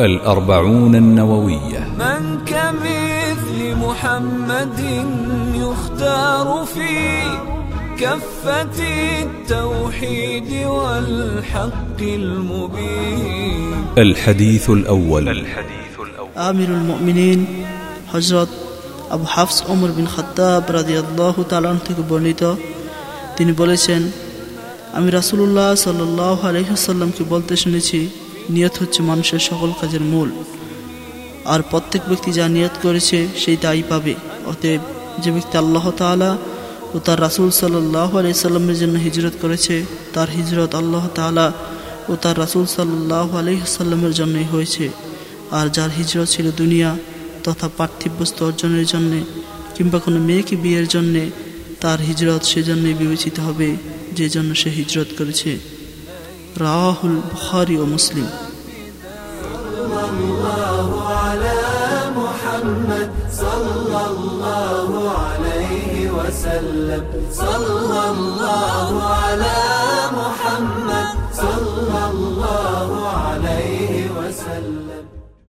الأربعون النووية من كمثل محمد يختار في كفة التوحيد والحق المبين الحديث الأول الحديث الأول آمر المؤمنين حجرت আবু হাফস ওমর বিন খত্তাব রাজি আল্লাহ তালান থেকে বর্ণিত তিনি বলেছেন আমি রাসুল্লাহ সাল্লাহ আলহিহাসাল্লামকে বলতে শুনেছি নিয়ত হচ্ছে মানুষের সকল কাজের মূল। আর প্রত্যেক ব্যক্তি যা নিয়ত করেছে, সেই তাই পাবে। অতএব যে ব্যক্তি আল্লাহ তালা ও তার রাসুল সাল্লাহ আলাইসাল্লামের জন্য হিজরত করেছে, তার হিজরত আল্লাহ তালা ও তার রাসুল সাল্লাহ আলহিহাসাল্লামের জন্যই হয়েছে। আর যার হিজরত ছিল দুনিয়া তথা পার্থিব বস্তু অর্জনের জন্যে কিংবা কোনো মেয়েকে বিয়ের জন্যে, তার হিজরত সেজন্যই বিবেচিত হবে যে জন্য সে হিজরত করেছে। رواه البخاري ومسلم. صلى الله على محمد صلى الله عليه وسلم. صلى الله